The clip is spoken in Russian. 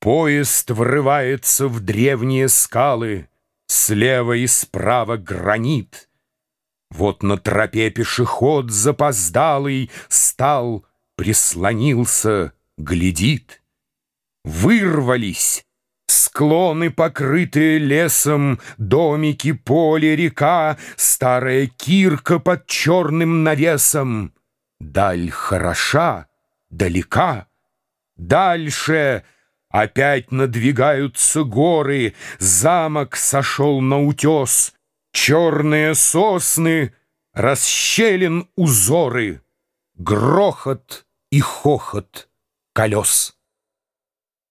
Поезд врывается в древние скалы, Слева и справа гранит. Вот на тропе пешеход запоздалый Стал, прислонился, глядит. Вырвались Склоны, покрытые лесом, домики, поле, река, Старая кирка под черным навесом. Даль хороша, далека. Дальше опять надвигаются горы, Замок сошел на утес, Черные сосны, расщелин узоры, Грохот и хохот колес.